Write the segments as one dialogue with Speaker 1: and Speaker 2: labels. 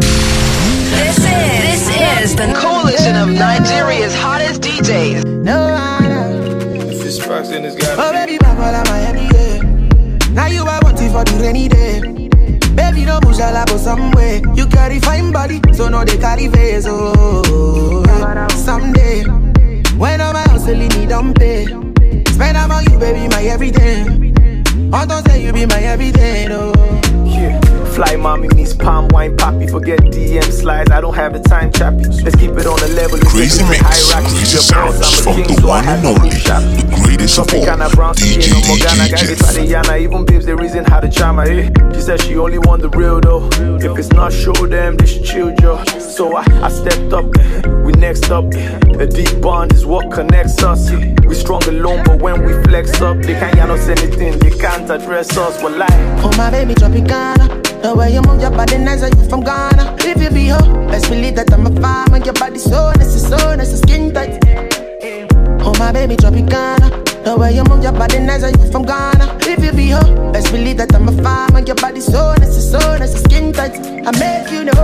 Speaker 1: This is this is the
Speaker 2: coalition of Nigeria's hottest DJs.
Speaker 3: No, I
Speaker 4: If it's facts, then
Speaker 3: Oh, baby, papa, I'm my every day. Now you are wanting for the rainy day. Baby, no push a labo somewhere. You carry fine body, so no they carry face. Oh, someday when all my hustling need don't pay. Spend time on you, baby, my everything. I don't say you be my everything. Oh.
Speaker 5: Yeah. Fly mommy meets palm wine poppy. Forget DM slides. I don't have the time, chappy. Let's keep it on the level.
Speaker 6: Crazy
Speaker 5: keep it
Speaker 6: mix, crazy
Speaker 5: Your
Speaker 6: sounds
Speaker 5: I'm
Speaker 6: from the
Speaker 5: so
Speaker 6: one and only,
Speaker 5: move
Speaker 6: the greatest of all,
Speaker 5: Tropicana, brown
Speaker 6: DJ
Speaker 5: skin, no more Ghana,
Speaker 6: DJ
Speaker 5: got it
Speaker 6: Jeff.
Speaker 5: Tatiana. Even babes, they reason how to charm her. Eh? She said she only want the real though. If it's not show them, they should chill, Joe. So I, I stepped up. eh. We next up. eh. A deep bond is what connects us. eh. We strong alone, but when we flex up, they can't get us anything. They can't address us. Well, like.
Speaker 3: Oh my baby Tropicana The way you move your body nice are you from Ghana. If you be hoe, best believe that I'm a farmer. Your body so nice, so nice, it's skin tight. Oh my baby Tropicana The way you move your body nice are you from Ghana. If you be hoe, best believe that I'm a farmer Your body so nice, so nice, it's skin tight. I make you know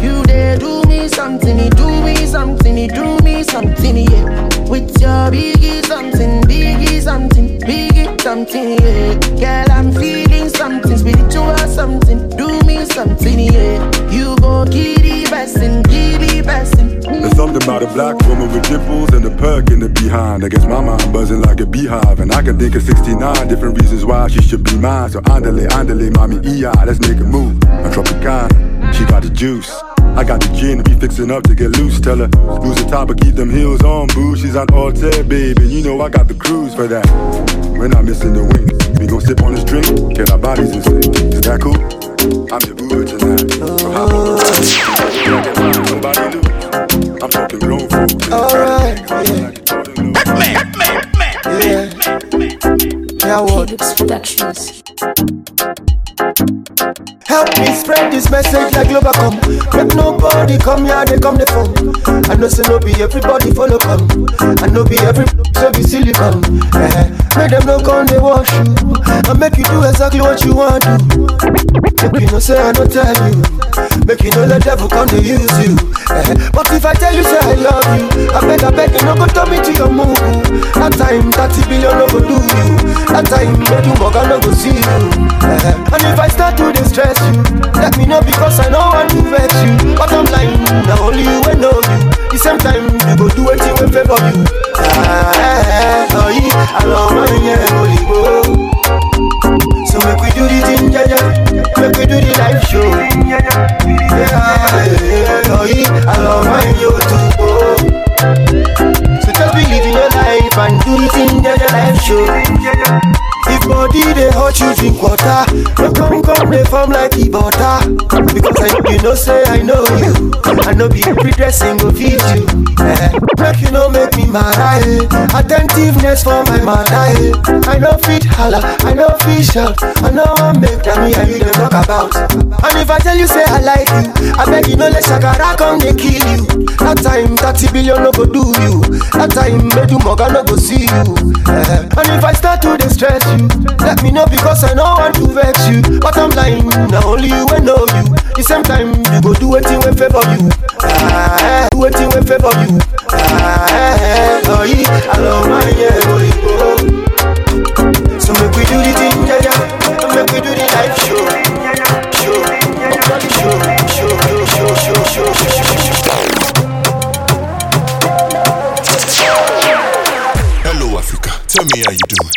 Speaker 3: You there do me something, you do me something, you do me something, yeah. With your biggie something, biggie something, biggie something, yeah. Girl, I'm feeling something, spiritual something, do me something, yeah. You go the best and the best
Speaker 7: There's something about a black woman with dimples and a perk in the behind. I guess my mind buzzing like a beehive, and I can think of 69 different reasons why she should be mine. So andale, andale, mommy, EI, let's make a move. I'm Tropicana, she got the juice. I got the gin, we fixing up to get loose. Tell her, lose the top, but keep them heels on, boo. She's on Altair, baby. You know I got the cruise for that. We're not missing the wing. We gon' sip on this drink, get our bodies in sync. Is that cool? I'm your boo tonight. So hop on the.
Speaker 3: Award.
Speaker 1: Productions.
Speaker 8: Help me spread this message like Globacom. Make nobody come here, they come the phone. I know say no be everybody follow come. I know be every so be silicon. Eh, make them no come they wash you. I make you do exactly what you want to. Make you no say I no tell you. Make you no let devil come to use you. Eh, but if I tell you say I love you, I beg I beg you no go turn me to your move. That time 30 billion no go do you. That time you mug no go see you. Eh, and if I start to distress you, let me know because I know want to vex you. But I'm lying, now only you will know you. The same time you go do anything will favor you. Ah, eh, eh, oh, I love my yeah. So make we do the thing, yeah, yeah. Make we do the live show. Yeah, yeah, oh, yeah, I love my yo too. Oh. So just believe in your life and do the thing, yeah, yeah, live show. Body they hurt you drink water, no come come they form like the butter. Because I you know say I know you, I know be every dressing go feed you. Eh. Make you know make me mad, eh. attentiveness for my mother. Eh. I know fit holla, I know fit shout, I know I make me and you they talk about. And if I tell you say I like you, I beg you no let shakara come they kill you. That time 30 billion no go do you, that time you moga no go see you. Eh. And if I start to distress you, let me know because I know want to vex you. But I'm lying, now only you will know you. The same time you go do anything will favor you. Eh, do anything will favor you. Eh, oh yeah, I love my yeah, holy go. So make we do the thing, yeah, yeah. Make we do the live. Show,
Speaker 6: Hello, Africa. Tell me how you doing.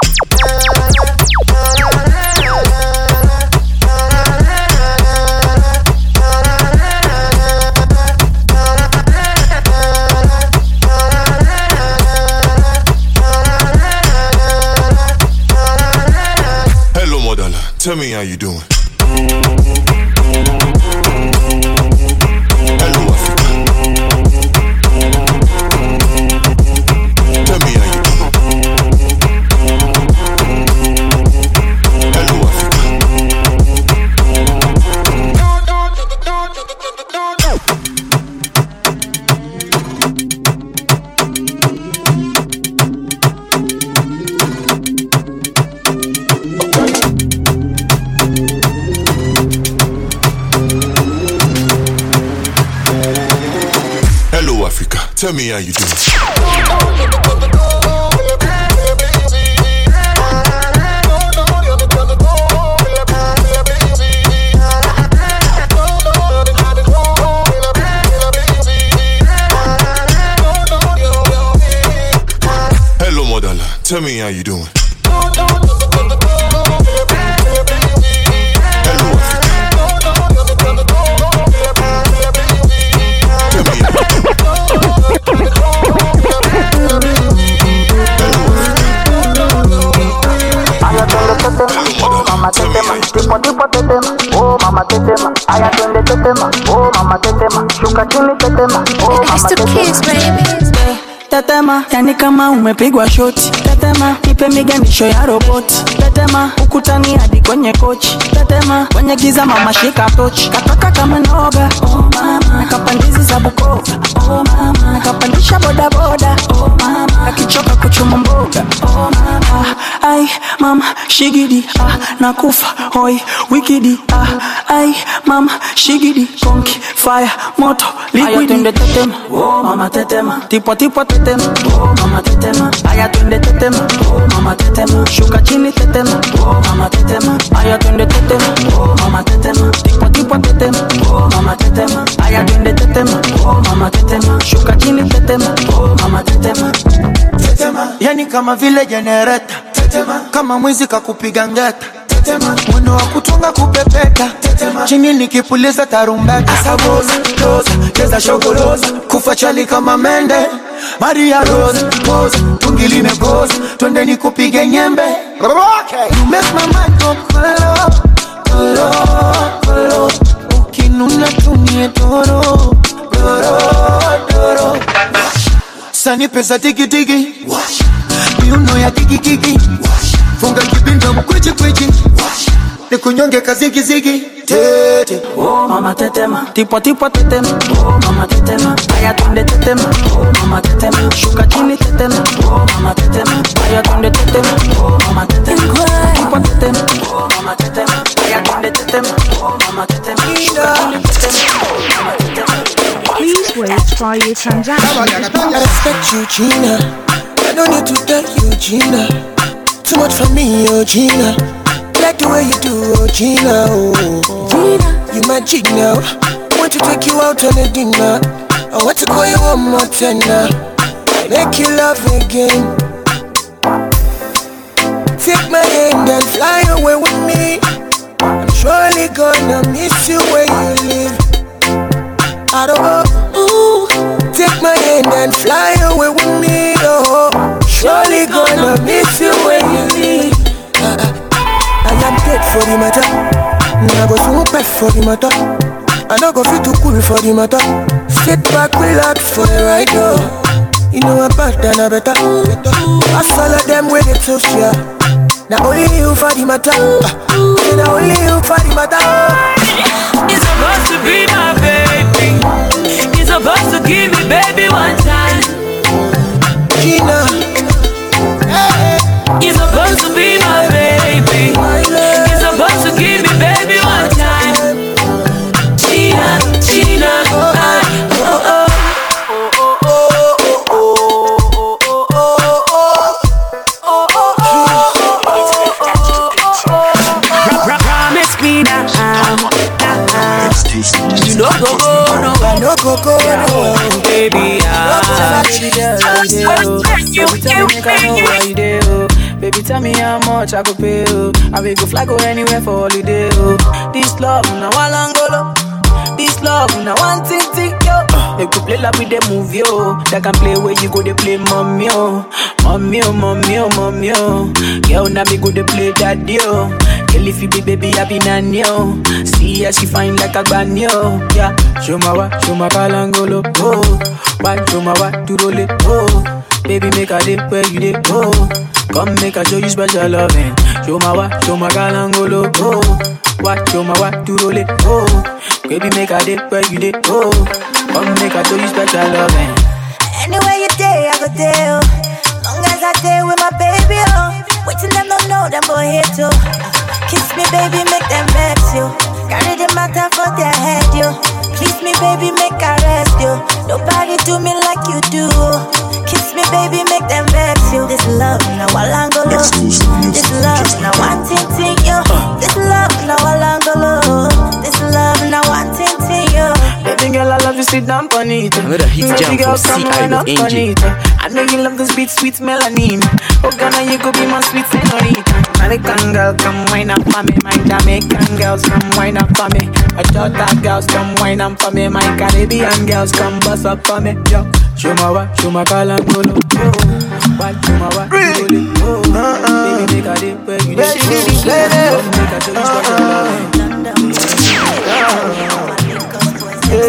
Speaker 6: Tell me how you doing. Tell me how you. Hello, motherland, tell me how you doing.
Speaker 9: Tipo tetema, oh mama tetema, aya twende tetema, oh mama tetema, shuka chini tetema, oh mama tetema.
Speaker 10: Tetema, yani kama umepigwa shoti. Tetema, ipe miganisho ya roboti. Tetema, ukutani hadi kwenye kochi. Tetema, kwenye giza mama shika tochi. Katoka kama noga, oh mama. Nakapandizi za Bukoba, oh mama. Nakapandisha boda boda, oh mama. Akichoka kuchuma mboga, oh mama. Ai, mama, shigidi, ah, nakufa, hoi, wikidi, ah, ai, mama, shigidi, konki, fire, moto, liquidi. Aya, twende tetema, oh mama tetema. Tipo tipo tetema, oh mama tetema. Aya, twende tetema, oh mama tetema. Shuka chini tetema, oh mama tetema. Aya, twende tetema, oh mama tetema. Tipo tipo tetema, oh mama tetema. Aya, twende tetema, oh mama tetema. Shuka chini tetema, oh mama tetema.
Speaker 8: tetema, yani kama vile jenereta tetema, kama mwizi kakupiga ngeta. Mwendo wa kutunga kupepeta. Tetema, chini nikipuliza tarumbeta. Asaboza toza cheza shogoloza kufa chali kama mende. Maria Rose pose tungi twende nikupige nyembe. Okay. You make my mind go kolo kolo kolo. Ukinuna tumie doro doro doro sani pesa tiki tiki. Miuno ya kiki kiki. Funga kibinda mkweche kweche nikunyonge kazigi zigi. Tete.
Speaker 10: Oh mama tetema, tipo tipo tetema, oh mama tetema, aya twende tetema, oh mama tetema, shuka chini tetema, oh mama tetema, aya twende tetema, oh mama tetema, tipo tetema, oh mama tetema, aya twende tetema, oh mama tetema, shuka chini tetema, oh mama tetema.
Speaker 11: Please wait for your transaction.
Speaker 3: I respect you, Gina. I don't need to tell you, Gina. Too much for me, oh Gina. Like the way you do, oh Gina. Oh, Gina, you my Gina. Want to take you out on a dinner. I want to call you one more time. Make you love again. Take my hand and fly away with me. I'm surely gonna miss you where you live. I don't know. Ooh, take my hand and fly away with me. Surely gonna miss you when you leave. I am dead for the matter. I go super for the matter. I don't go feel too cool for the matter. Sit back, relax for the ride. Oh. You know I'm bad and I better. I follow them with it so sure. Now only you for the matter. Now only you for the matter.
Speaker 12: You're supposed to be my baby. You're supposed to give me baby one time.
Speaker 3: Gina.
Speaker 12: You're I
Speaker 10: could pay, oh. I will go fly go anywhere for holiday, oh. This love, now one angolo. This love, now one thing, thing, yo. Uh, they could play like with the movie, oh. yo. They can play where you go, they play mommy, oh. Mommy, oh, mommy, oh, mommy, oh. Girl, now me go, they play daddy, oh. Girl, if you be baby, I be nanny, oh. See how she fine like a granny, oh. Yeah, show my wa, show my kalangolo, oh. Why, show my wa, to roll it, oh. Baby, make a dip where you dip, oh. Come make I show you special loving. Show my wa, show my kalangolo, oh. Why, show my wa, to roll it, oh. Baby, make a dip where you dip, oh. Come make I show you special loving.
Speaker 13: Anywhere you day, I go there. Long as I day with my baby, oh. Wait till them don't know them boy here too. Kiss me, baby, make them vex you. Carry the matter for their head, you. Me, baby, make I rest you. Nobody do me like you do. Kiss me, baby, make them vex you. This love, now I angolo. This love, now one thing to you. This love, now I angolo. This love,
Speaker 10: girl, I love you, sit down on it.
Speaker 14: Another hit
Speaker 10: Baby
Speaker 14: jam
Speaker 10: girl,
Speaker 14: from
Speaker 10: come
Speaker 14: CI
Speaker 10: wind up
Speaker 14: with Angie.
Speaker 10: I know you love this beat, sweet melanin. Oh, Ghana, you could be my sweet senorita. American girl, come wine up for me. My Jamaican girls, come wine up for me. My Jota girls, come wine up for me. My Caribbean girls, come bust up for me. Yo, show my wa, show my kalangolo. Why, show my wa, really? Uh-uh. Baby, make a dip where you
Speaker 3: Baby,
Speaker 10: dey.
Speaker 3: baby.
Speaker 10: Make a show uh-uh. you
Speaker 6: Yo,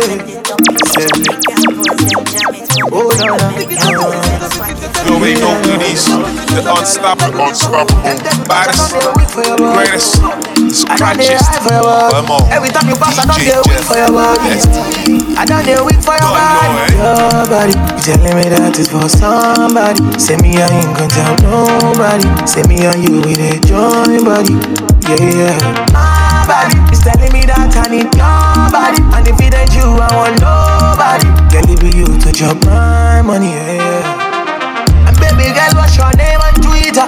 Speaker 6: we know who the unstoppable, unstoppable, baddest, greatest, scratchiest, come on,
Speaker 3: Every time you pass, I don't get for your body. I don't get your body. Your body, telling me that it's for somebody. Say me, I ain't gonna tell nobody. Say me and you with a joint body. Yeah, yeah. My body is telling me that I need nobody. And if it ain't you, I want nobody. Girl, it be you to chop my money. Yeah. And baby girl, what's your name on Twitter?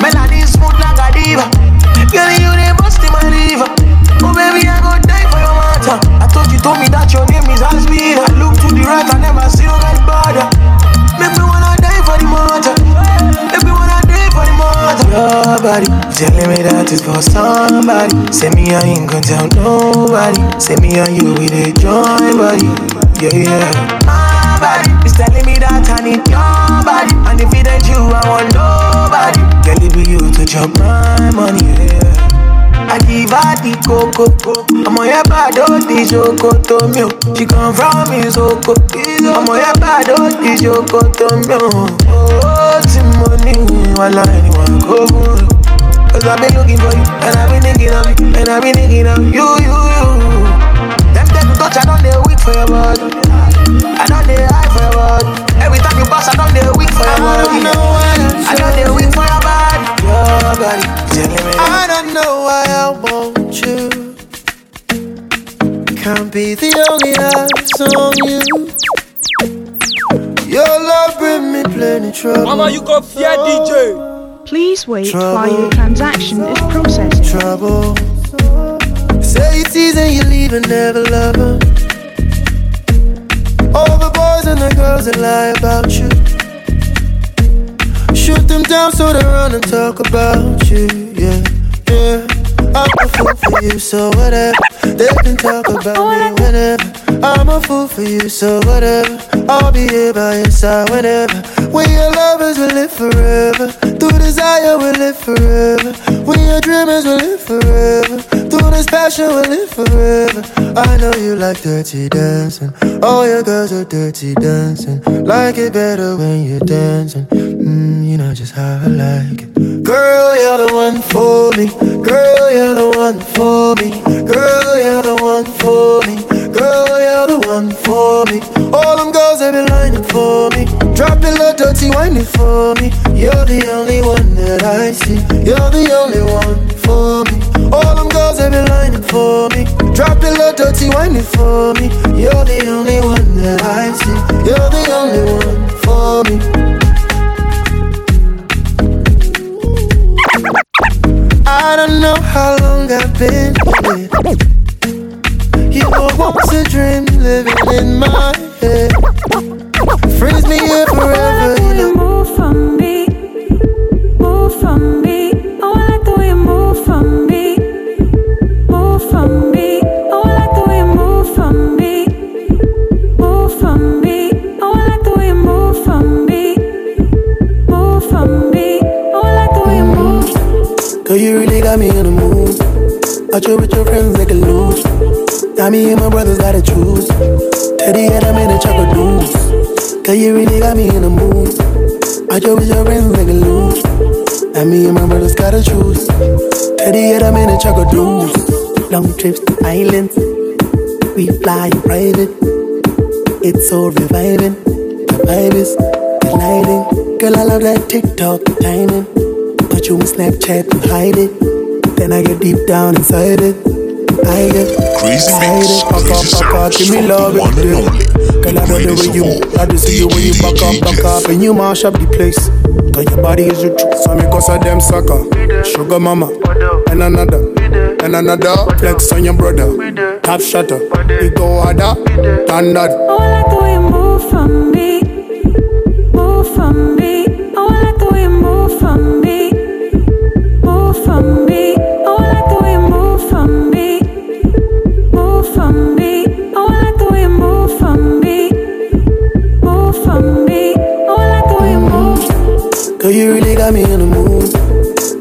Speaker 3: Melody smooth like a diva. Girl, you the bust in my liver. Oh baby, I go die for your matter. I thought you told me that your name is Asmin. I look to the right, I never see you guys bother. Make me wanna die for the matter. The matter. Your body, you telling me that it's for somebody. Say me, I ain't gonna tell nobody. Say me and you with a joint body. Yeah, yeah. My body is telling me that I need your body. And if it ain't you, I want nobody. Girl, it be you to chop my money, yeah. I give her the coco. I'm on your bad, oh, the joko. She come from me, so I'm on your bad, oh, the Timoni, while anyone go. Cause I've been looking for you, and I've been thinking of you, and I've been thinking of you, you, you. Them take to touch, I don't dare weak for your body. I don't dare high for your body. Every time you pass, I don't dare weak for your body. I don't dare weak for your body. Your body, telling me.
Speaker 8: I don't know why I want you. Can't be the only eyes on you. Plenty trouble.
Speaker 15: Mama, you go fear oh. DJ.
Speaker 11: Please wait
Speaker 8: Trouble.
Speaker 11: while your transaction is processing.
Speaker 8: Trouble. Say it's easy, you leave and never love 'em. All the boys and the girls that lie about you. Shoot them down so they run and talk about you. Yeah, yeah. I'm a fool for you, so whatever. They can talk about oh, me whenever. I'm a fool for you, so whatever. I'll be here by your side whenever. We are lovers, we live forever. Through desire, we live forever. We are dreamers, we live forever. Through this passion, we live forever. I know you like dirty dancing. All your girls are dirty dancing. Like it better when you're dancing. Mm, you know just how I like it. Girl, you're the one for me. Girl, you're the one for me. Girl, you're the one for me. Girl, you're the one for me. All them girls they be lining for me. Drop the little dirty whining for me. You're the only one that I see. You're the only one for me. All them girls they be lining for me. Drop the little dirty whining for me. You're the only one that I see. You're the only one for me. I don't know how long I've been living in my head. Freeze me here forever, you.
Speaker 16: Move from me, move from me. Oh, I like the way you move from me, move from me. Oh, I like the way you move from me, move from me. Oh, I like the way you move from me, move from me. Oh, I like the way you move.
Speaker 8: Girl, you really got me in the mood. Out you with your friends, they can lose. Now me and my brothers gotta choose. Teddy and I'm in a deuce. Girl, you really got me in the mood. I you with your friends, can lose. Now me and my brothers gotta choose. Teddy and I'm in a chocolate deuce. Long trips to islands. We fly in private. It's so reviving. The vibe is delighting. Girl, I love that TikTok timing. Put you on Snapchat and hide it. Then I get deep down inside it.
Speaker 17: I get
Speaker 6: Crazy
Speaker 17: I
Speaker 6: mix,
Speaker 17: get
Speaker 6: crazy
Speaker 17: up, back up,
Speaker 6: sounds
Speaker 17: give me
Speaker 6: from
Speaker 17: love
Speaker 6: the one and only.
Speaker 17: Girl, I love the way you,
Speaker 6: of
Speaker 17: I just see you when you back up, back up, and you mash up the place. Cause your body is the truth, so me cause of them sucker. Sugar mama, and another, and another. Flex on your brother, top shutter. We go harder, than that.
Speaker 16: Oh, I like the way you move for me. Move for me. Oh, I like the way you move for me. You
Speaker 17: really got me in the mood.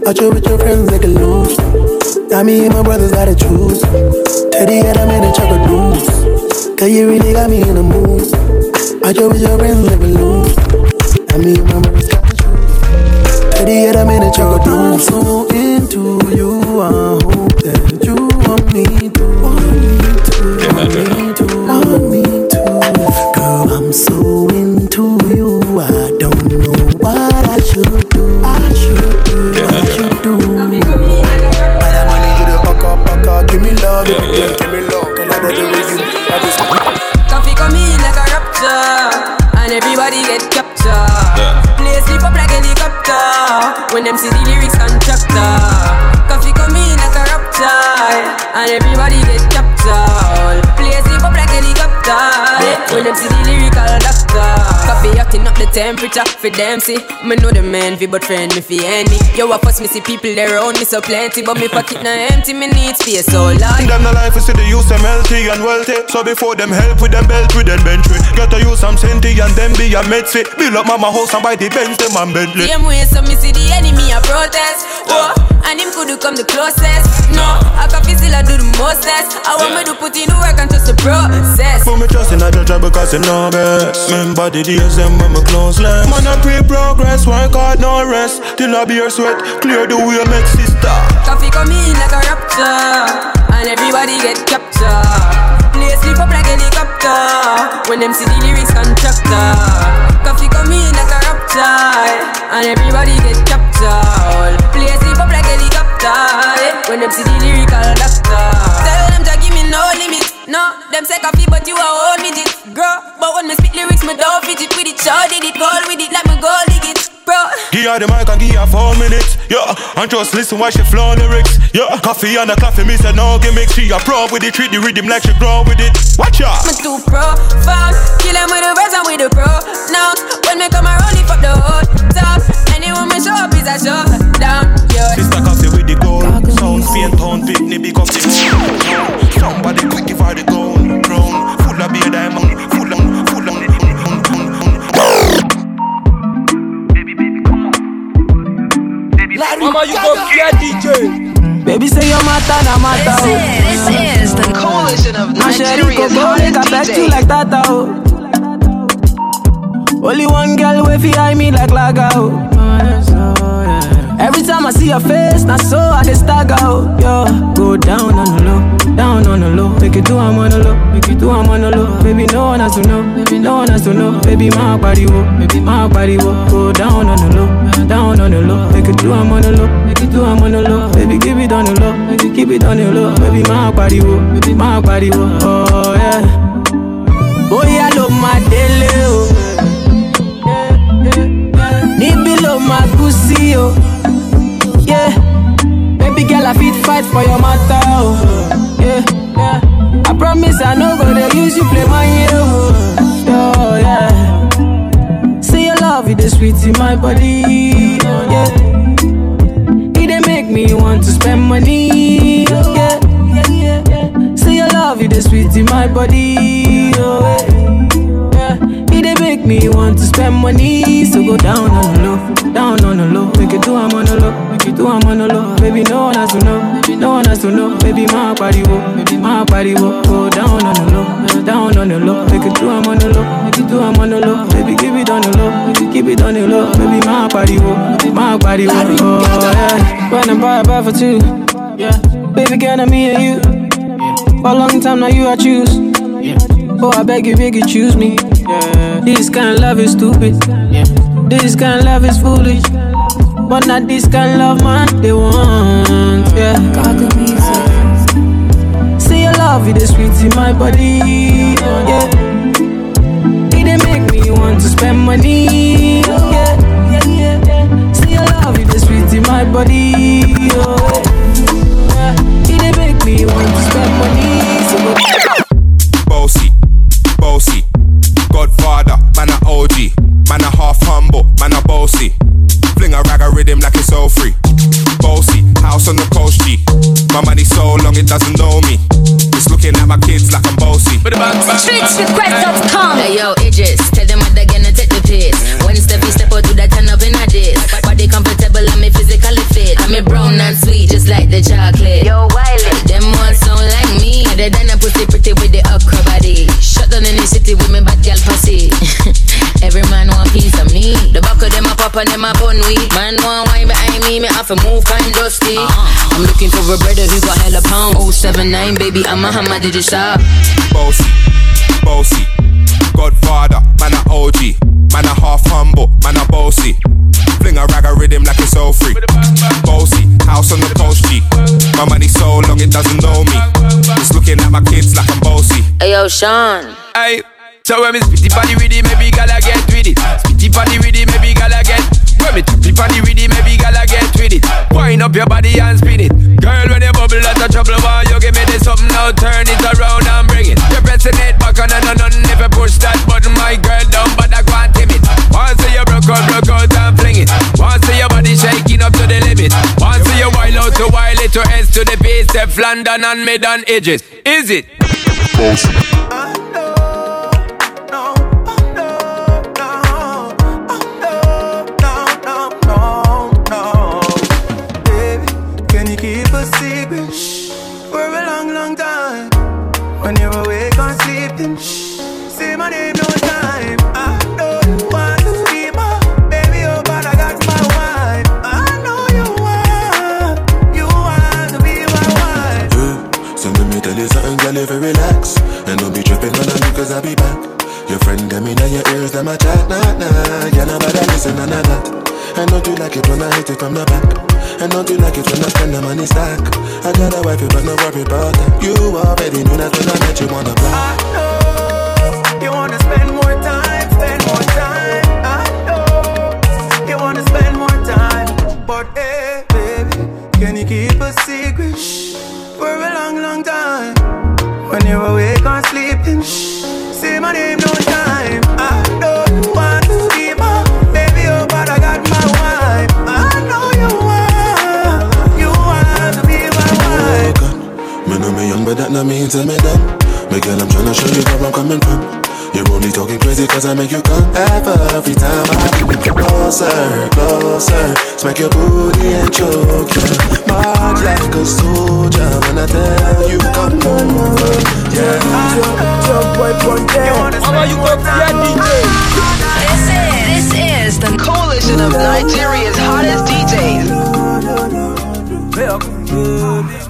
Speaker 17: Out you with your friends like a loose. Now me and my brothers gotta choose. Teddy and I'm the chocolate loose. Cause you really got me in the mood. Out you with your friends like a loose. Now me and my brothers gotta choose. Teddy and I'm the chocolate loose. I'm so into you. I the
Speaker 18: temperature for them see. Me know the man fi but friend me fi enemy. Yo, I fuss me see people there around me so plenty, but me pocket now empty. Me need space so long.
Speaker 19: Them the life is see the use them healthy and wealthy. So before them help with them belt with them bench. Got to use some senti and then be a med fit. Build up mama house and buy the Benz them and Bentley.
Speaker 18: Same way, so me see the enemy a protest. Oh, and him could come the closest. No, I can feel still I do the mostest. I want me to put in the work and trust the process.
Speaker 19: Put me trust in a judge because him know best. Remember the days them when me close less. Man I pre progress, work hard no rest. Till I be your sweat, clear the way make sister.
Speaker 18: Coffee come in like a rapture, and everybody get captured. Play sleep up like helicopter when them see the lyrics contractor. Rapture, and everybody get captured. Play sleep up like helicopter when them see the lyrical doctor. Tell them to give me no limit. No, them say coffee, but you are all midget, girl. But when me spit lyrics, me don't fidget with it. Sure did it, goal with it, like me go dig it,
Speaker 19: Give her the mic and give her four minutes. Yeah, and just listen while she flow lyrics. Yeah, coffee and a coffee, me say no gimmick. She a pro with it, treat the rhythm like she grow with it. Watch out.
Speaker 18: Me too profound, kill them with the verse and with the pro. Now, when me come around, lift up the whole top. Anyone me show up is a show down, yeah.
Speaker 19: Sister coffee with the gold. Sound Spain town, big nibby coffee. Somebody quick give her the gold crown.
Speaker 20: Mama, you go get DJ.
Speaker 10: Baby say your matter na matter oh.
Speaker 2: This
Speaker 10: oh.
Speaker 2: is, this is the coalition of
Speaker 10: My sherry
Speaker 2: Nigeria's
Speaker 10: go make
Speaker 2: hottest
Speaker 10: I bet you like that oh. Only one girl way fi eye me like laga oh. Every time I see your face, na so I dey stagger oh. Yo, go down on the low, down on the low. Make it do I'm on the low, make it do I'm on the low. Baby, no one has to know, baby, no one has to know. Baby, my body wo, baby, my body wo. Go down on the low, down on the low. Make it do I'm on the low, make it do I'm on the low. Baby, keep it on the low, baby, keep it on the low. Baby, my body wo, baby, my body wo. Oh yeah. Bóyá ló máa délé o. Yeah. Baby girl, I fit fight for your matter o. Yeah. Yeah. I promise I no go dey use you play my hero. Oh, yeah. Say your love, it is sweet in my body. Oh, yeah. It dey make me want to spend money. Oh, yeah. Say your love, it is sweet in my body. Oh, yeah. It make me want to spend money. So go down on the low, down on the low. Make it do I'm on the low, make it do I'm on the low. Baby, no one has to know, no one has to know. Baby, my body my body wo. Go down on the low, down on the low. Make it do I'm on the low, make it do I'm on the low. Baby, keep it on the low, keep it on the low. Baby, my body wo, my body wo. Oh yeah, when I buy a buy for two. Yeah, baby, girl, I'm me and you. For a long time now, you I choose. Oh, I beg you, beg you, choose me. Yeah. This kind of love is stupid. This kind of love is foolish. But not this kind of love, man. They want, yeah. Love, it is sweet in my body. Yeah. It dey make me want to spend money. Yeah. See your love, sweet in my body. Oh. Yeah. It make me want to spend money. So
Speaker 21: pretty pretty with the upper body. Shut down in the city with me bad gal pussy. Every man want piece of me. The back of them a pop and them a bun weed. Man want wine behind me, me have to move kind dusty. Uh-huh. I'm looking for a brother who got hella pound. 079, baby, I'm a hammer, did you stop?
Speaker 22: Bossy, bossy, Godfather, man a OG, man a half humble, man a bossy. Fling a rag a rhythm like it's all free. Bossy, house on the coast G. My money so long it doesn't know me. It's looking at my kids like I'm bossy.
Speaker 21: Hey yo, Sean.
Speaker 23: Hey, so when me spitty body with it, maybe gala get with it. Spitty body with it, maybe gala get. When me tappy body with it, maybe gala get with it. Wind up your body and spin it. Girl, when you bubble out of trouble, why you give me this something now? Turn it around and up to the limit. Once you wild out to wild it to S to the base, step London and mid and edges. Is it?
Speaker 24: Can
Speaker 25: girl, if you relax. And don't be tripping on me cause I'll be back. Your friend them in your ears, them a chat, nah, nah. Yeah, nobody listen, none of that I know you like it when I hit it from the back? I know you like it when I spend the money stack? I got a wife, but no worry about that. You already knew that when I met you on the block.
Speaker 24: You wanna spend more time, spend more time. I know you wanna spend more time, but hey, baby, can you keep a secret When you're awake or sleeping, shh, say my name no time. I don't want to be my baby, oh, but I got my wife. I know you want, you want to be my wife.
Speaker 25: Me know me young, but that not mean tell me that Me girl, I'm tryna show you where I'm coming from You're only talking crazy cause I make you come Every time I get closer, closer Smack your booty and choke you March like a soldier When I tell you come over Yeah Jump, boy, point
Speaker 23: Mama, you got that DJ.
Speaker 2: This is, this is the coalition of Nigeria's hottest DJs.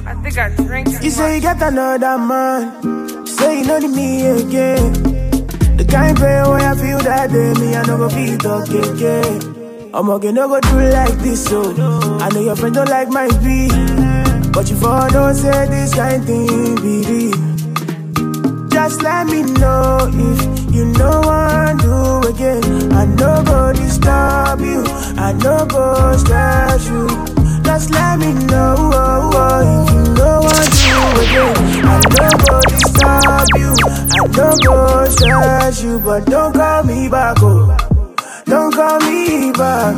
Speaker 26: I think I drank
Speaker 24: You say you got another man. Say you know the me again. The kind pain when I feel that day, me I no go feel talk again. I'm okay, no go do like this, so I know your friend don't like my beat, but you for don't say this kind thing real. Just let me know if you know what do again. I no go disturb you, I no go stress you. Just let me know oh, oh, if you know what do again. I no go disturb you, No go stress you, but don't call me back, oh. Don't call me back.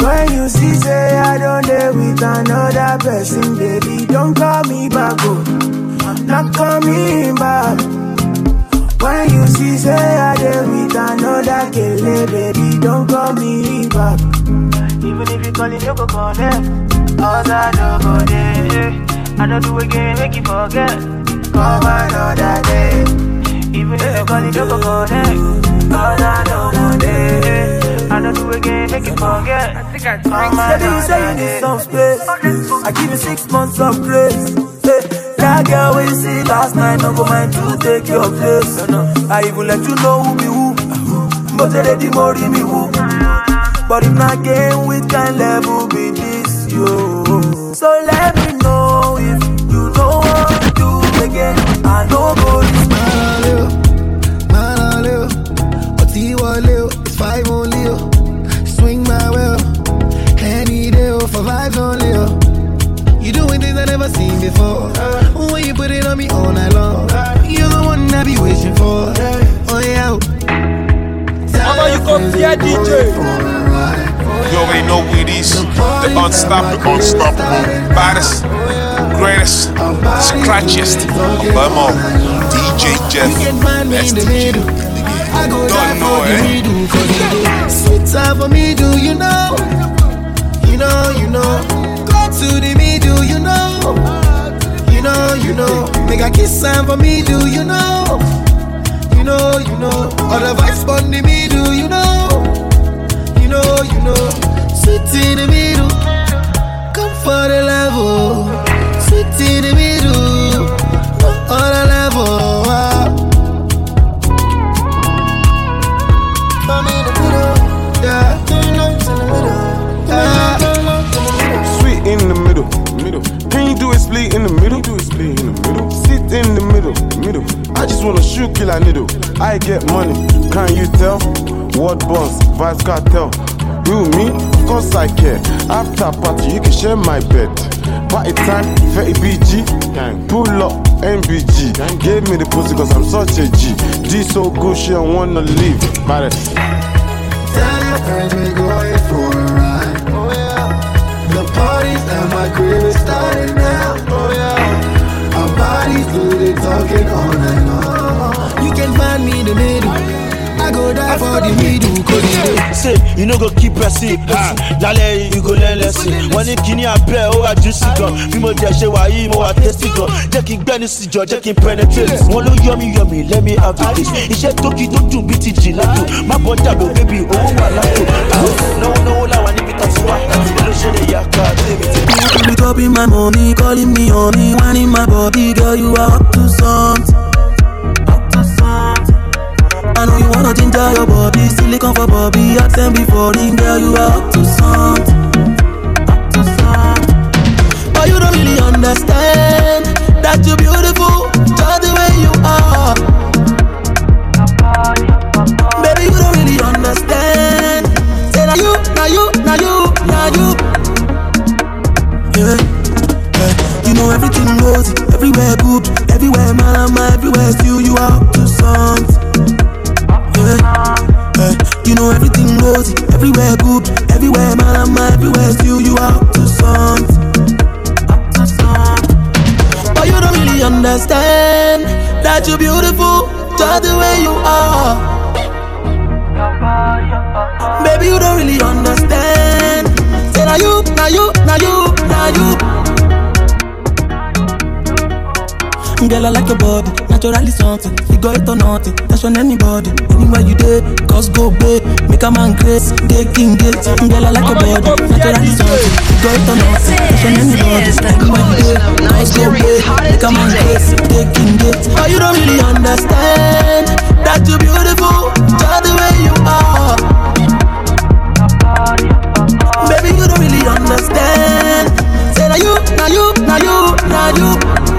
Speaker 24: When you see say I don't dare with another person, baby, don't call me back, oh. Not coming back. When you see say I dare with another kele, baby, don't call me back. Even if you call it, you go call. Cause I don't go there. I don't do again, make you forget. Come another day. Even if you call it, you go call. Cause I don't go there. I don't do again, make you forget. I think I drank
Speaker 8: Baby, you say you need some space. I give you six months of grace. Hey, that girl we see last night, no go mind to take your place. I even let you know who be who. But they ready more me who. But if not game with kind level be this yo. So let me know for. When you put it on me all
Speaker 27: night
Speaker 8: long, you're the one I be wishing for. Oh yeah. How about you come here, oh,
Speaker 27: DJ?
Speaker 6: You already know we these the unstoppable, unstoppable, baddest, greatest, scratchiest of them all. DJ Jeff, best DJ.
Speaker 8: I go die for the middle. Sweet time for me, do you know? You know, you know. Go to the me, do you know you know. Make a kiss time for me, do you know? You know, you know. All the vibes on the middle, you know. You know, you know. Sweet in the middle. Come for the level
Speaker 28: oh. Vice cartel. You me, of course I care. After party, you can share my bed. Party time, 30 BG. Pull up, MBG. Gave me the pussy cause I'm such a G. G so good, she don't wanna leave. Baddest.
Speaker 8: Tell your friends we're going for a ride. Oh yeah. The parties at my crib is starting now. Oh yeah. Our bodies do the talking all night long. You can find me the middle. Go die for the middle, cause is.
Speaker 25: Say, you no go keep. Ah, lálẹ́ you go learn lesson. Wọ́n ní kíní abẹ́ ó wá jù sí gan. Bí mo jẹ ṣe wà yìí, mo wà tẹ́sí gan. Jẹ́ kí n gbẹ́ni síjọ, jẹ́ kí n penetrate. Wọ́n ló yọ mí yọ mí, let me have the taste. Iṣẹ́ tó kí tó dùn bí ti jì látò. Má bọ́ dàbò bébí, owó wà látò. Náwó náwó làwọn níbi tó ti wá. Ló ṣe lè yá ká débi tí.
Speaker 9: You be copying my money, calling me honey, whining my body, girl, you are up to something. I know you wanna ginger your body, silicone for Bobby, I tell before ring, girl, you are up to something. Up to something. But you don't really understand that you're beautiful, just the way you are. Baby, you don't really understand. Say now you, now you, now you, now you. Yeah. yeah. You know everything rosy, everywhere good, everywhere mama, everywhere still you are up to something. Yeah. You know everything rosy, everywhere good, everywhere mama, everywhere still you. Up to something. But you don't really understand that you're beautiful, just the way you are. Baby, you don't really understand. Say now you, now you, now you, now you. Girl, I like your body, naturally something. Figure it or nothing, that's on anybody. Anywhere you dey, cause go babe, make a man grace, taking gate. Girl, I like your body, naturally something. Figure it or nothing, that's on anybody. Anywhere you dey, cause go babe, make a man grace, taking gate. But oh, you don't really understand that you're beautiful, just the way you are. Baby, you don't really understand. Say now you, now you, now you, now you.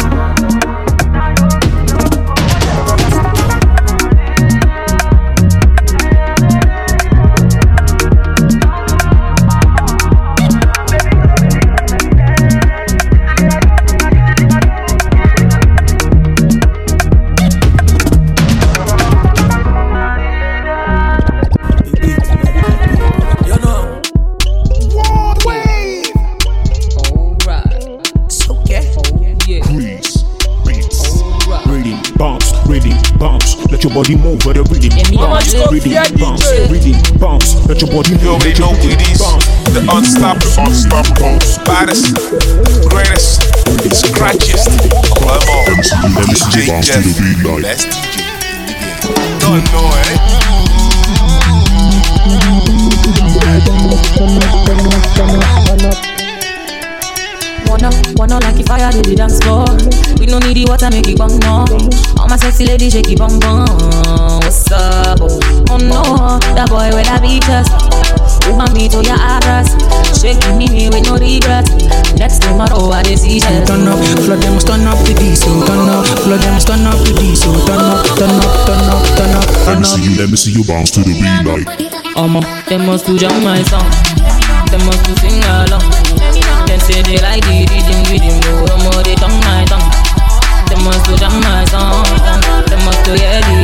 Speaker 29: Let your body move with the rhythm, bounce, reading, bounce, reading, bounce. Let your body
Speaker 6: You
Speaker 29: move
Speaker 6: already
Speaker 29: with
Speaker 6: know
Speaker 29: your
Speaker 6: who it
Speaker 29: rhythm,
Speaker 6: is.
Speaker 29: bounce.
Speaker 6: The unstoppable, unstoppable, baddest, greatest, scratchiest of them all. DJ Jeff. Best DJ. Don't know, eh?
Speaker 12: Wanna, wanna like if fire do the dance floor. We don't need the water, make it bang no. All my sexy ladies shake it bang bang. What's up? Oh no, that boy with that beat us. Woman me to your address. Shaking me with no regret. Next tomorrow I see you.
Speaker 9: Turn up, flood them, turn up the diesel. Oh, turn up, flood them, turn up the diesel. Oh, turn up, turn up, turn up, turn up,
Speaker 29: Let me see you, let me see you bounce to the beat like.
Speaker 12: Omo, they must to jam my song. They must to sing along. Say they like the rhythm, rhythm, no more they tongue my tongue. They must to jam my song, they must to hear the.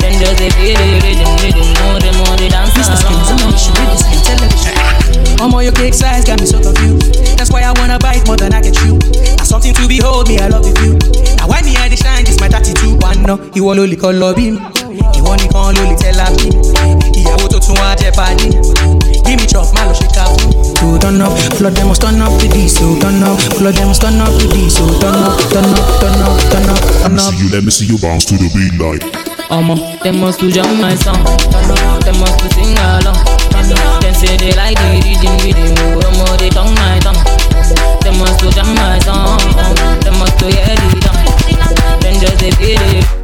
Speaker 12: Then feel the rhythm, rhythm, no more they dance.
Speaker 10: I'm on your cake size, got me so confused. That's why I wanna bite more than I can chew. That's something to behold, me I love you. Now why me I the shine, This my 32 one no. You all only call love him. You only call only tell him. Ìyàwó tó tún wá jẹ fàájì. Give me chop, má lọ so turn up, flood them must turn up to this. So turn up, flood them must turn up to this. So turn up, turn up, turn up, turn up, turn up.
Speaker 30: See you, let me see you bounce to the beat like.
Speaker 31: Omo, them must to jam my song. Them must to sing along. Them say they like the rhythm, rhythm. Omo, they tongue my tongue. Them must to jam my song. Them must to hear the tongue. Then just they feel it.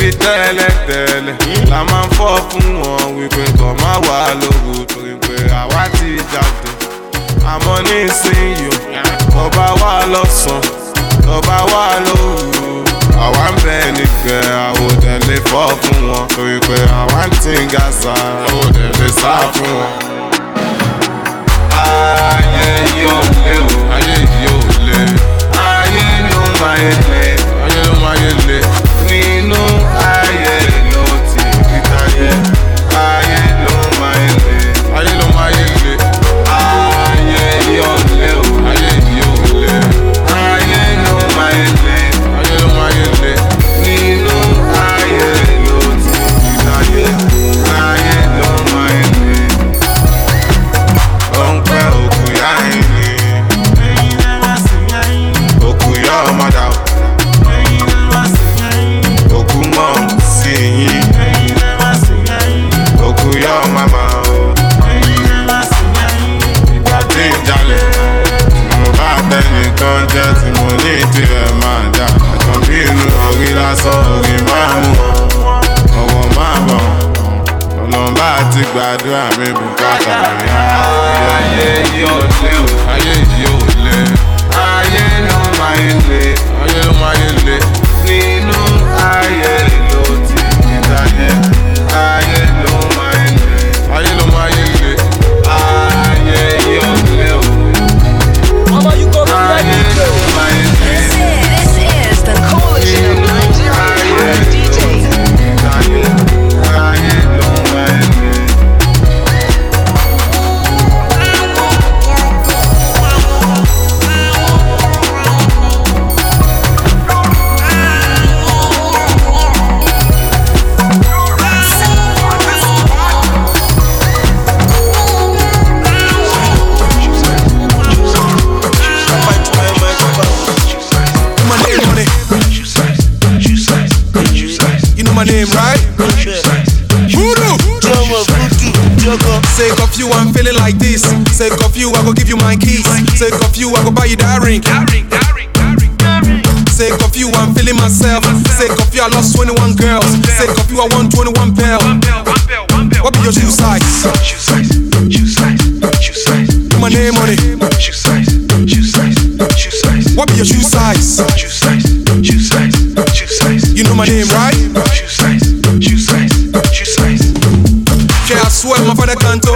Speaker 28: Ṣebí tẹ́lẹ̀tẹ́lẹ̀. La máa ń fọ́ fún wọn wípé kàn má wà lóru torí pé àwa ti jáde. Àmọ́ nísìnyí tó bá wà lọ́sàn tó bá wà lóru àwa ń bẹ nígbẹ́ àwòdẹ̀lẹ̀ fọ́ fún wọn torí pé àwa ń tí ń gàṣà àwòdẹ̀lẹ̀ sá fún wọn. ayé yóò lé o. Ayé yóò lé ayé ló máa yé lé ayé ló máa yé lé gbàdúrà mi bùkátà ayé yóò lé o ayé yóò lé ayé ló máa lé ayé ló máa lé
Speaker 32: you, you that ring. Sake of you, I'm feeling myself. Sake of you, I lost 21 girls. Sake of you, I won 21 bell. What be your shoe size? Put my name on it. What be your shoe size? You know my name, right? I swear my father canto.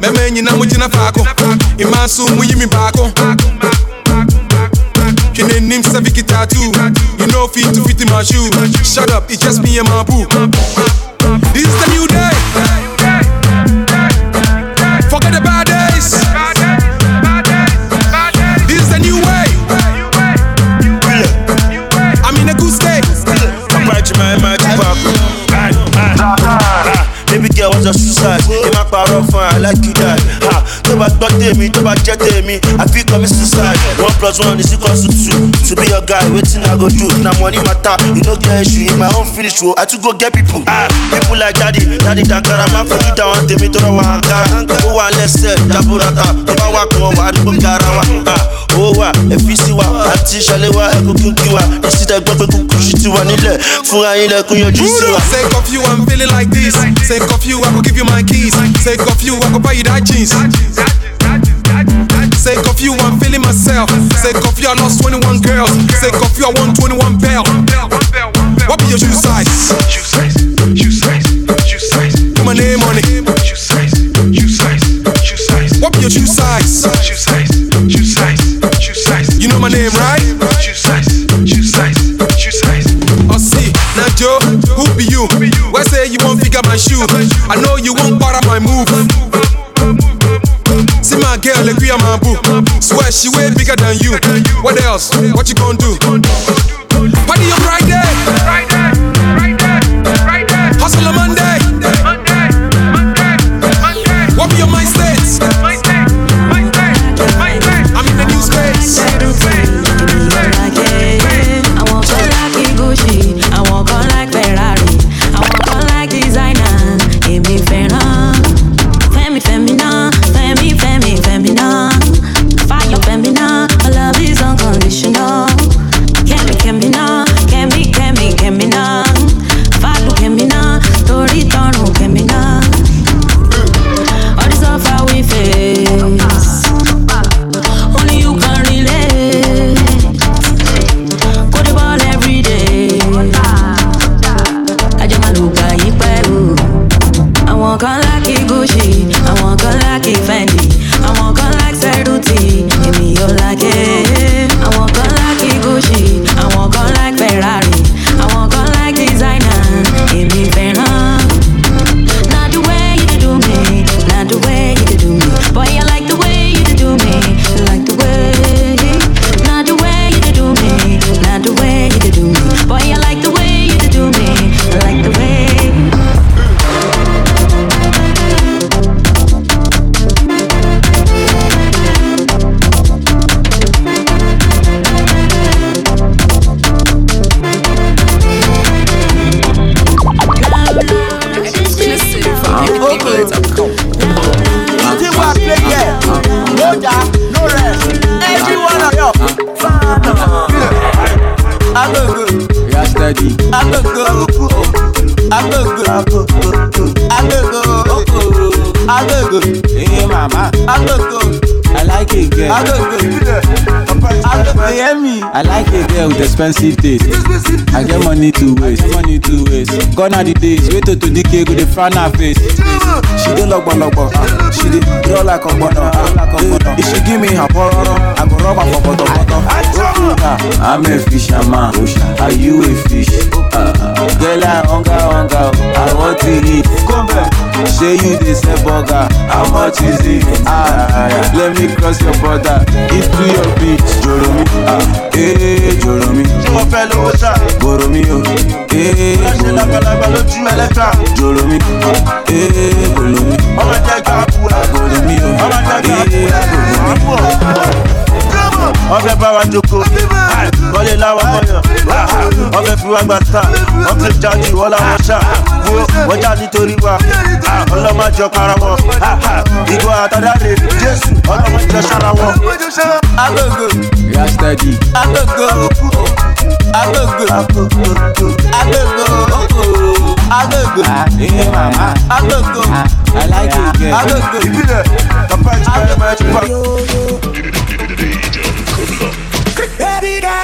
Speaker 32: Me men yina mu jina fako. Imansu mu yimi me and my boo.
Speaker 25: What's your suicide? I like die. Ha, tó tó I suicide. One plus one is equal to two. To be your guy, wetin I go do? Na money matter, you no get issue. In my own finish wo, I too go get people. Ah, people like daddy, daddy dankara, má fojú dá wọn tèmi tó rọ wà Ankara. Ó wà jaburata, tó bá wà wà á dúró gara wa. Ah, owó wa, àti ìṣàlẹ̀ wa, wa. Ìsìtẹ̀ gbọ́ pé kúkú sí wà nílẹ̀, fúnra yín lẹ́kún yọjú sí wa.
Speaker 32: You, I'm feeling like this. Of you, I go give you my keys. Say off you, I go buy you that jeans. Say off you, I'm feeling myself. Say off you, I lost 21 girls. Say off you, I won 21 bell. What be your shoe size? Shoe size, shoe size, shoe size. Put my name on it. What be your shoe size? Shoe
Speaker 33: size, shoe size, shoe size.
Speaker 32: You know my name, right?
Speaker 12: Joe, who be you? Where say you won't figure my shoe? I know you won't of my move. See my girl, like we on my boo. Swear she way bigger than you. What else? What you gonna do? Party on Friday. Hustle
Speaker 23: expensive taste. I get money to waste, money to waste. Gone are the days, wait till to decay with the frown her face. She dey logbo logbo, ah. she dey draw like a bono. ah. If she give me her pororo, I go rub her for bottom bottom. I'm a fisherman, are you a fish? Ah, Girl, I hunger hunger, I want to eat. Come back. Say you dey sell burger, how much is it? Ah, let me cross your border, into your beach. Joro mi, ah, eh, joro mi.
Speaker 25: Ṣé mo fẹ́ lówó sá?
Speaker 23: Boro mi o, eh,
Speaker 25: Ṣé lágbàlagbà lójú ẹlẹ́ta?
Speaker 23: joro mi, eh, bolo mi.
Speaker 25: Ọmọ jẹ́ ká kúra.
Speaker 23: Boro mi o, eh,
Speaker 25: kúra. Wọ́n fẹ́ bá wa jókòó, wọlé láwọn mọ̀yàn. Wọ́n fẹ́ fi wá gba star, wọ́n fi jáde wọ́n láwọn ṣá. Wọ́n já nítorí wa, ọlọ́mọjọ para wọn. Ìgò àtàdáre, Jésù, ọlọ́mọjọ ṣara wọn. Agogo,
Speaker 23: Yeah, steady.
Speaker 25: agogo, agogo, agogo, agogo,
Speaker 23: Hey, mama.
Speaker 25: agogo,
Speaker 23: I like it, girl.
Speaker 25: agogo.
Speaker 3: Baby girl, you fine,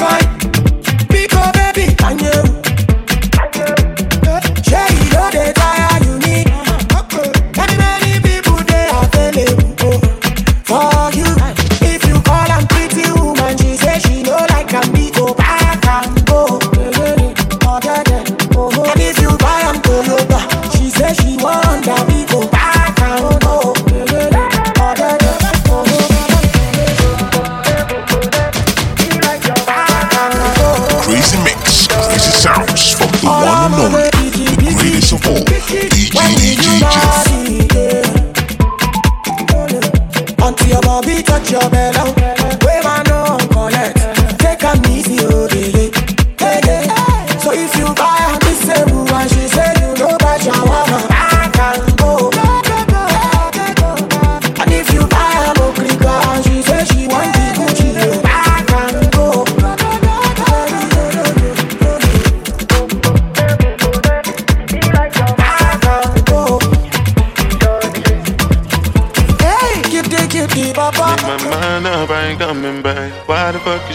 Speaker 3: you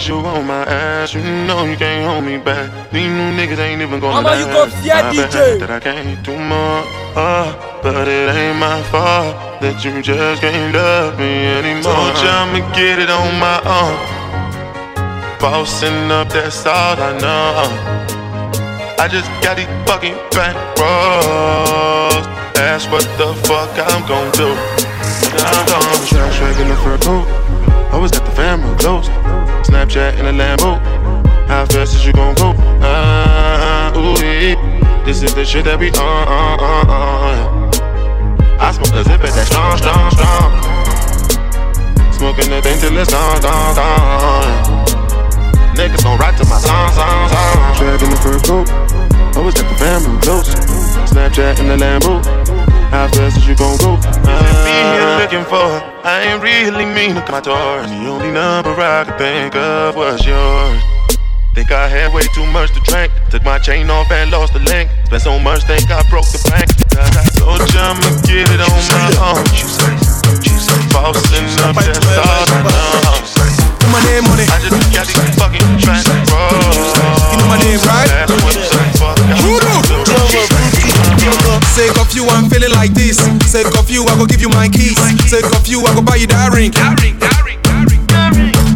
Speaker 33: Why the you on my ass? You know you can't hold me back. These new niggas ain't even gonna
Speaker 15: Mama, you
Speaker 33: last.
Speaker 15: go see a
Speaker 33: My
Speaker 15: DJ.
Speaker 33: That I can't do more. Uh, but it ain't my fault that you just can't love me anymore. Told you I'ma get it on my own. Bossing up, that's all I know. I just got these fucking bankrolls. That's what the fuck I'm gon' do. I'm gon'
Speaker 28: Trash track in the fur coat. Always got the family close. Snapchat in a Lambo. How fast is you gon' go? Ah, ooh, yeah. This is the shit that we on, on, on, on. I smoke a zip that strong, strong, strong. Smoking the thing till it's gone, gone, gone. Niggas gon' ride to my song, song, song. Track in the fur coat. Always got the family close. Snapchat in the Lambo. How fast is you gon' go?
Speaker 33: Be here uh. looking for her. I ain't really mean to come my doors. The only number I could think of was yours. Think I had way too much to drink. Took my chain off and lost the link. Spent so much, think I broke the bank. Cause I told you I'ma get it on my own. Bossing up, that's all I know.
Speaker 32: Put my name on it.
Speaker 33: I just got these fucking tracks, bro.
Speaker 32: You, I go give you my keys. Sake of you, I go buy you that ring.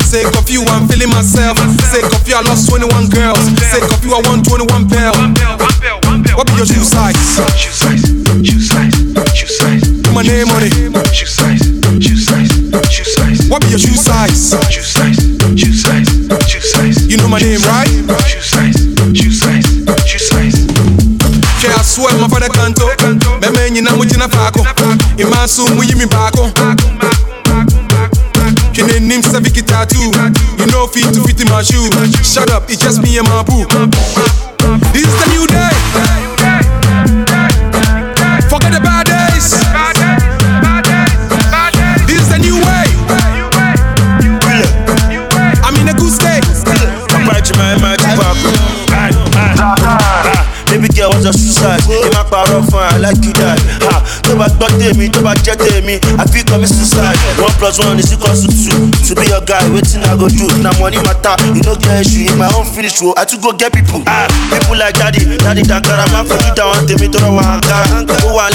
Speaker 32: Sake of you, I'm feeling myself. Sake of you, I lost 21 girls. Sake of you, I won 21 bell. What be your shoe size? Shoe size, shoe size, shoe size. Put my name on it. Shoe size, shoe size, shoe size. What be your shoe size? Shoe size, shoe size, shoe size. You know my name, right? Shoe size, shoe size, shoe size. Che I swear my father can't canto Meme nyina mujina fako Imasu muyimi bako. Kene nim saviki tattoo You know fit to fit in my shoe. Shut up, it's just me and my boo. This is the new day. Forget the bad days. This is the new way. I'm in a good state.
Speaker 25: Magic man, magic pop. Baby girl, what's your suicide? Kí má parọ́ fún ẹ, I like you die. Bá gbọ́ tèmi, tó bá jẹ́ tèmi, I feel commit suicide. One plus one is equal to two. To be your guy, wetin I go do? Na money matter, you no get issue. In my own finish wo, I too go get people. Ah, people like daddy, daddy dankara, máa fojú dá wọn tèmi tó rọ wà ká. Ó wà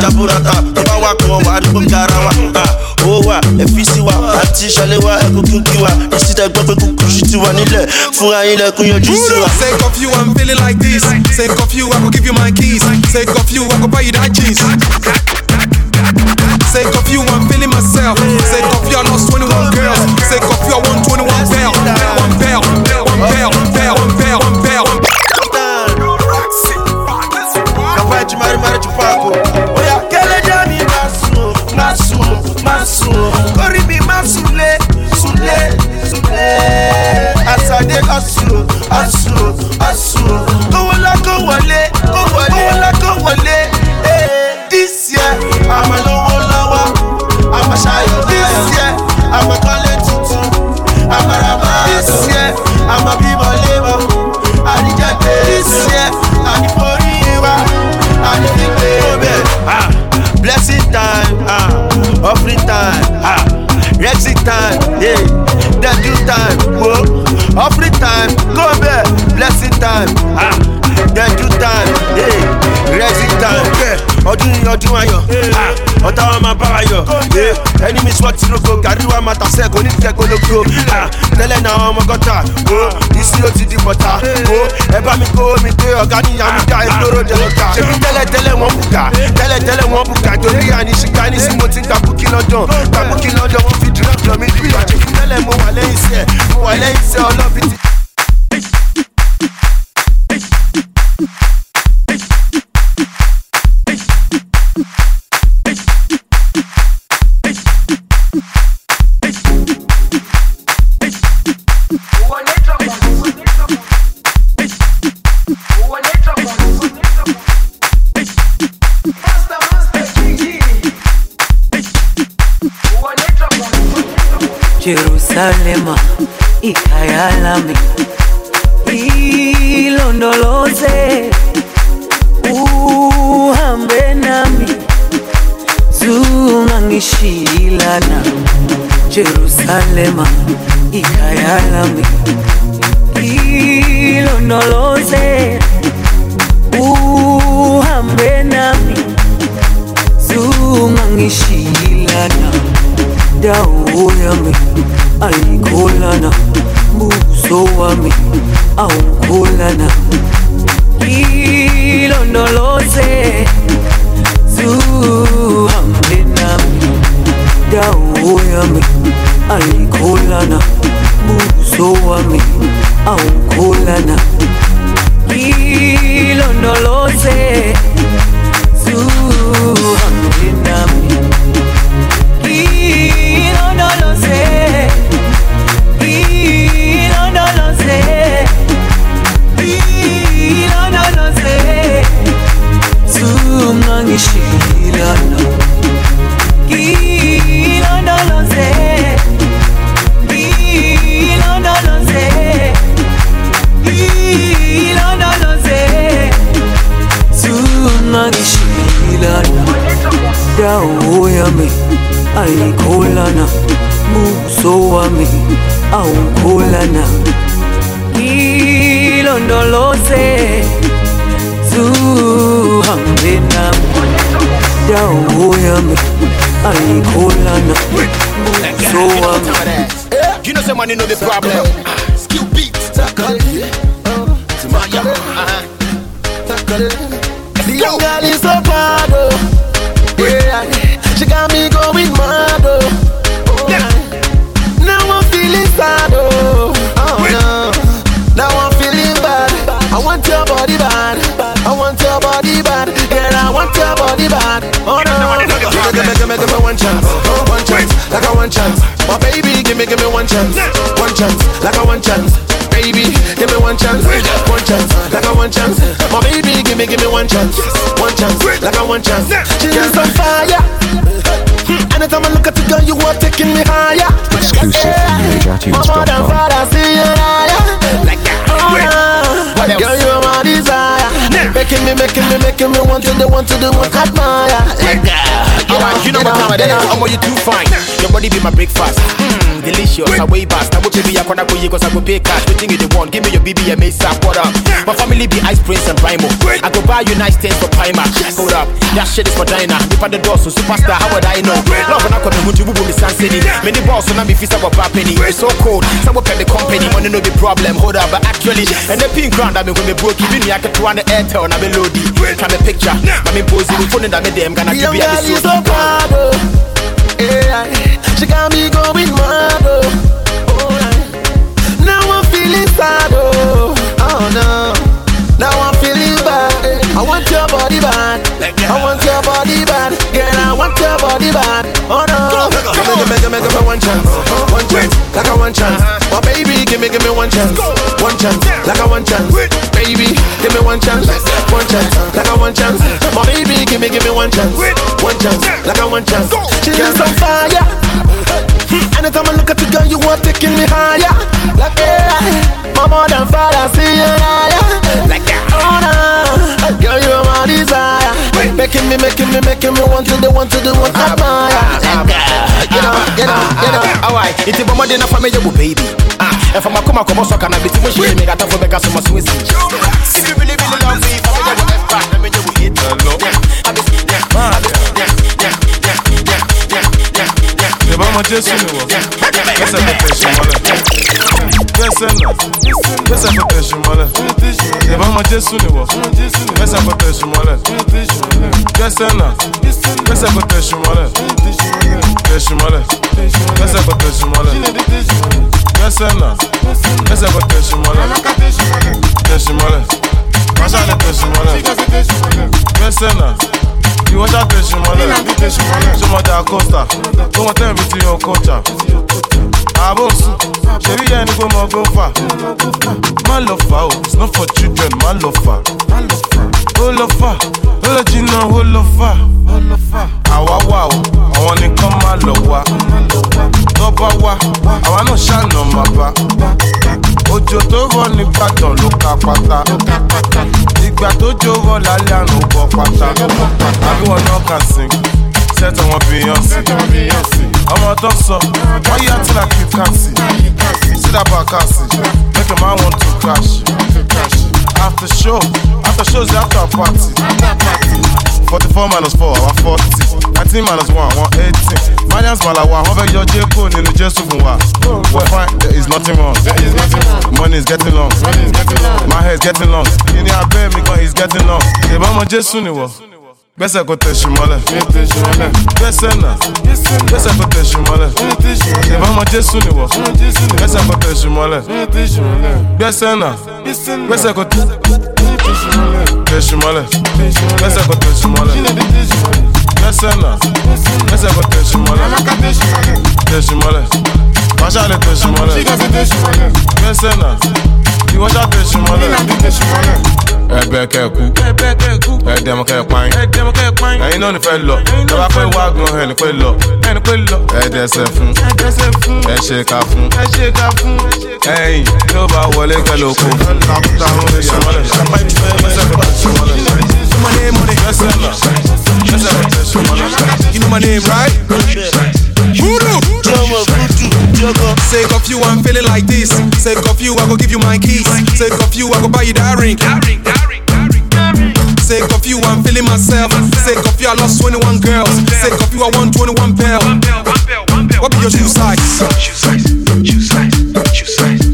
Speaker 25: jaburata, tó bá wà kàn wà dúró gara wa. Ah, ó wà, ẹ̀fí sí wa, àti ìṣàlẹ̀ wa, ẹ̀kú kí kí wa. Ìsìtẹ̀ gbọ́ pé kúkú sí ti wà nílẹ̀, fúnra yín lẹ́kún yọjú sí wa.
Speaker 32: Of you, I'm feeling like this. Of you, I go give you my keys. Of you, I go buy you that jeans. Sake of you, I'm feeling myself. Sake of you, I lost 21 girls. Sake of you, I won 21 bell. One bell, one bell, bell, one bell, one bell.
Speaker 25: Capaz de mari mari de pago. Ọdún ayọ̀. Ọ̀tá wa máa bá wa yọ̀. Yeah. ẹni mi sọ́ọ́ tìrókò gàrí wa máa tàṣẹ́ kò ní tẹ́ kólókó ah, tẹ́lẹ̀ náà ọmọ gọ́tà. Ló ti di bọ̀tà. Ẹ bá mi kó mi pé ọ̀gá ní yàmúdá ìgboro jẹ lọ́tà ṣèbí tẹ́lẹ̀ tẹ́lẹ̀ wọ́n bùkà tẹ́lẹ̀ tẹ́lẹ̀ wọ́n bùkà torí àníṣíkà ní sí mo ti gbà bùkí lọ́dọ̀. Gbà bùkí lọ́dọ̀ wọ́n fi dúró lọ mí bí ọ̀jẹ̀ tẹ́lẹ̀ mo wà lẹ́yìn iṣẹ́ mo wà lẹ́yìn iṣẹ́ ọlọ́bì ti.
Speaker 34: Jerusalema ikayalami ilondoloze uhambe nami. Zungangishilana Jerusalema ikayalami ilondoloze uhambe nami. Zungangishilana dawo yami ayikholana buso wami awukholana ndololoze zuhambe nami. Dawo yami ayikholana buso wami awukholana ilondoloze zuhambe dawo yami. Ayikholana buso wami. Awukholana ilondoloze zuhambe nami dawo yami ayikholana buso wami
Speaker 22: You know, say money no the problem. Skill beats, tackle. Maya, uh-huh.
Speaker 8: The young girl is so bad, oh. Yeah, she got me going mad, oh. Now I'm feeling sad, oh. Oh no, now I'm feeling bad. I want your body bad. I want your body bad. Girl, I want your body give me, give me, give me one chance, one chance, like a one chance. My baby, give me, give me one chance, one chance, like a one chance. Baby, give me one chance, one chance, like a one chance. My baby, give me, give me one chance, one chance, like a one chance. She's on fire. Anytime I look at you, girl, you are taking me higher.
Speaker 35: Exclusive from
Speaker 8: My mother and father see you higher. Like that. Oh, yeah. Girl, you are my desire. Making me, making me, making me want to do, want to do, want to admire. Like that.
Speaker 22: You know what time it is. Where you too fine. Your body be my breakfast. Mmm, delicious. I way past. I will pay me a corner for you cause I go pay cash. Waiting you the one. Give me your BB and Mesa. What up? My family be Ice Prince and Primo. I go buy you nice things for Primark. Hold up. That shit is for Dinah. If I the door, so superstar, how would I know? Love when I come to Mutu Bubu, Miss Sansini. Many boss, so now me fist up a penny. It's so cold. Someone pay the company. Money no be problem. Hold up. But actually, and the pink ground, I mean, when me broke, even me, I can turn the airtel and I be loaded. Try me picture. I mean, pose it. Phone that me them. Gonna give you
Speaker 8: is so. Yeah, she got me going mad, oh. oh. Now I'm feeling sad, oh. Oh no. Now I'm feeling bad. Eh. I want your body bad. I want your body bad. Girl, I want your body bad. Oh no. Give me, give me, give me, give me one chance. One chance, like a one chance. My baby, give me, give me one chance. One chance, like a one chance. Baby, give me one chance. One chance, like a one chance. My baby, give me, give me one chance. One chance, like a one chance. She's on fire. Hmm, anytime I look at you, girl, you are taking me higher. Like yeah, my mother and father see you higher. Like that, oh no, girl, you are my desire. Making me, making me, making me want to do, want to do, want to that, you know, you know, you know.
Speaker 22: Alright, it's about my dinner for me, you baby. Ah, if I'm a come, come, so can I be too much? Me got for better, so much Swiss. If you really, really love me, for me, you will back, let me you will hit. Hello. I be, yeah, I be, yeah, yeah, yeah, yeah, yeah, yeah, yeah.
Speaker 28: Yaba ma Jésù ni wọ̀. Kẹsẹ̀ tó tẹ̀ ṣe mọ́lẹ̀. Kẹsẹ̀ náà. Kẹsẹ̀ tó tẹ̀ ṣe mọ́lẹ̀. Yaba ma Jésù ni wọ̀. Kẹsẹ̀ tó tẹ̀ ṣe mọ́lẹ̀. Kẹsẹ̀ náà. Kẹsẹ̀ tó tẹ̀ ṣe mọ́lẹ̀. Tẹ̀ ṣe mọ́lẹ̀. Kẹsẹ̀ tó tẹ̀ ṣe mọ́lẹ̀. Kẹsẹ̀ náà. Kẹsẹ̀ tó tẹ̀ ṣe mọ́lẹ̀. Tẹ̀ ṣe mọ́lẹ̀. Masha ni tẹ̀ ṣe mọ́lẹ̀. Kẹsẹ̀ náà. Ìwọ ṣá tẹ̀ ṣe mọ́lẹ̀. Ṣé mo dà kọ́sítà? Tó mọ tẹ́lẹ̀ mi ti yan kọ́ńtà. Àbò sùn. Ṣèbí yẹn ni pé mo gbó fà. Má lọ fà o, it's not for children, má lọ fà. Ó lọ fà, ó lọ jìnnà, ó lọ fà. Àwa wà o, àwọn nìkan má lọ wá. Bá wá, àwa náà ṣàna má bá. Òjò tó rọ̀ nígbàdàn ló ka pátá. Ìgbà tó jó rọ̀ lálẹ́ ó bọ́ pátá. Àbí wọn náà kà sí. Sẹ́tọ̀ wọn Beyonce. I'm a doctor. Why you acting like you can't see? See that back acid. Make your man want to crash. After show, after shows after a party. 44 minus 4, our 40. 19 minus 1, one eighteen. Marians Malawa, how about your Jeko, Nino J Funwa? We're fine, there is nothing wrong. There is nothing wrong. Money is getting long. My hair is getting long. In Kini Abe, Mikon is getting long. Eba mo Jesu ni wo. Baisse à côté, je suis malin. Baisse là. Baisse à côté, je suis malin. Et va manger sous les voix. Baisse à côté, je suis malin. Baisse là. Baisse à côté. Je suis malin. Baisse à côté, je suis malin. Baisse là. Baisse à côté, je suis malin. Je suis malin. Marche à l'été, je suis malin. Baisse là. Gbẹ́sẹ̀ náà ìwọ́ṣà tẹ̀sí mọ́lẹ̀ ẹbẹ kẹkú ẹdẹmọ kẹpáin ẹyin náà ní fẹ lọ tọba pé wá gan ẹni pé lọ ẹdẹsẹ fún ẹṣẹ ká fún ẹyin tó bá wọlé kẹlẹ oko
Speaker 32: Money, money, You know my name, right? Voodoo. Of you, I'm feeling like this. Of you, I go give you my keys. Of you, I go buy you that ring. Of you, I'm feeling myself. Of you, I lost 21 girls. Of you, I won 21 bell. What be your shoe size?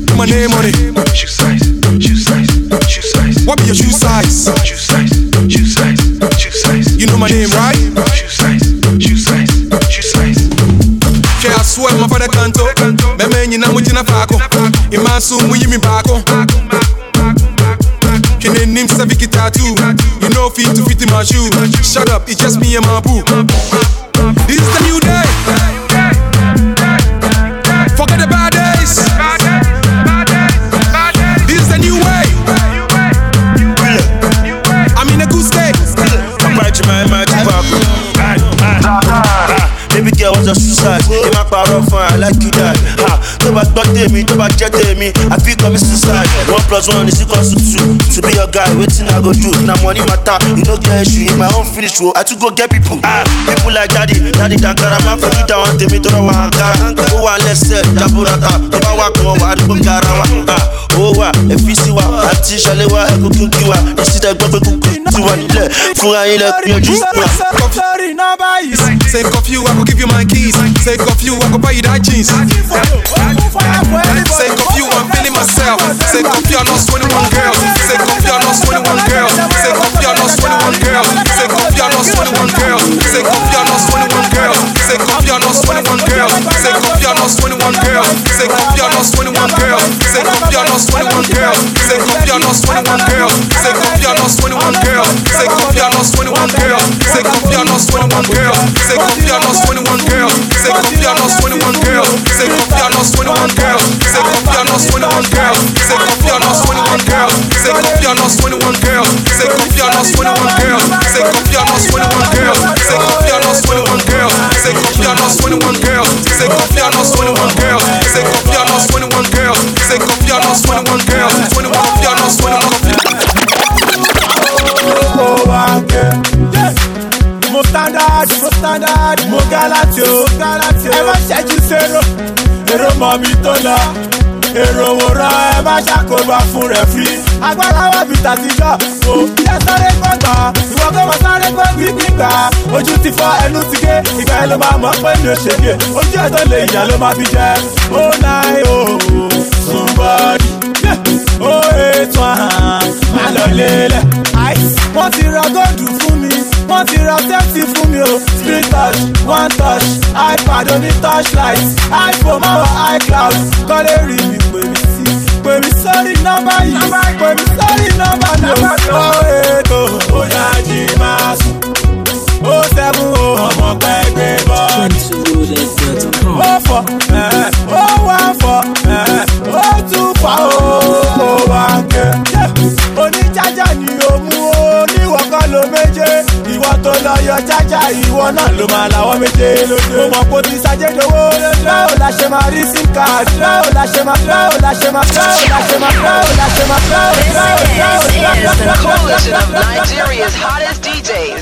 Speaker 32: Put my name on it. What be your shoe size? You know my name, right? Swear my father canto. Me me nyina mu gyina faako. Imanso mu yi mi baako. Kene nim sɛ Vicky tattoo. You know fit to fit in my shoe. Shut up, it's just me and my boo. This is the new day. Forget the bad days. This is the new way. I'm in a good state.
Speaker 25: I'm right to my mind, Baby girl, what's your suicide? parọ́ fún alákìdá ha. Tó bá gbọ́ tèmi, tó bá jẹ́ tèmi, I feel commit suicide. One plus one is equal to two. To be your guy, wetin I go do? Na money matter, you no get issue. In my own finish wo, I too go get people. Ah, people like daddy, daddy dankara, máa fojú dá wọn tèmi tó rọ wà Ankara. Ó wà lẹ́sẹ̀, jaburata, tó bá wà kàn wà dúró gara wa. Ah, ó wà, ẹ̀fí sí wa, àti ìṣàlẹ̀ wa, ẹ̀kú kí n kí wa. Ìsídẹ̀ gbọ́ pé kúkú ti wà nílẹ̀, fúnra yín lẹ yanjú.
Speaker 32: Sake of you, I go give you my keys. Of you, I go buy you that jeans. Say confused, I'm feeling myself. Say confused, I lost 21 girls. Say confused, I lost 21 girls. Say confused, I lost 21 girls. Say confused, I lost 21 girls. Say confused, I lost 21 girls. Of you, I lost 21 girls. Of you, I lost 21 girls. Of you, I lost 21 girls. Of you, I lost 21 girls. Of you, I lost 21 girls. Of you, I lost 21 girls. Of you, I lost 21 girls. Of you, I lost 21 girls. Of you, I lost 21 girls. Of you, I lost 21 girls. Of you, I lost 21 girls. Of you, I lost 21 girls. Of you, I lost 21 girls. Of you, I lost 21 girls. I lost 21 girls. You, I 21 girls.
Speaker 24: Èrò mọ̀ mi tó lọ. Èrò òwòrán ẹ má ṣàkóbá fún rẹ̀ fi agbára wà bí tàtijọ́ o yẹ sáré gbọ́ngàn ìwọ kó mọ sáré gbọ́ gbígbà ojú ti fọ ẹnu ti gé. Ìgbà ẹ ló máa mọ̀ pé mi ò ṣègbè ojú ẹ̀ tó lè yà ló máa fi jẹ́. Ó náà ó somebody. Ó ètò àhàn má lọ lélẹ̀. Wọ́n ti ra góòdù fún wọ́n ti ra tẹ́tì fún mi o. Screen touch one touch ipad oní touchlight iphone máa wọ icloud. Kọ́lé rí mi pè mí sí pè mí sórí nọ́mbà yìí pè mí sórí nọ́mbà mi o ó ètò ó yá jí máa sùn. Ó sẹ́fún o. Ọmọ pẹ́ẹ́gbẹ́ bọ́ọ̀lù. Ó fọ ó wá fọ ó tún fà ó wá gé yọ jájà ìwọ náà ló máa làwọn méje lóde. mo mọ̀ kó ti ṣàjẹ́dowó báwo la ṣe máa rí sim card báwo la ṣe máa báwo la ṣe máa báwo la ṣe máa báwo la ṣe máa báwo
Speaker 2: This is the coalition of Nigeria's hottest DJs.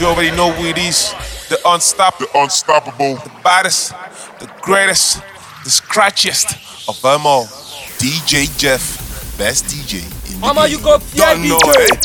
Speaker 6: You already know who it is. The unstoppable, the unstoppable, the baddest, the greatest, the scratchiest of them all. DJ Jeff, best DJ in the
Speaker 15: Mama,
Speaker 6: game.
Speaker 15: you go fear
Speaker 6: Don't know
Speaker 15: DJ.
Speaker 6: it.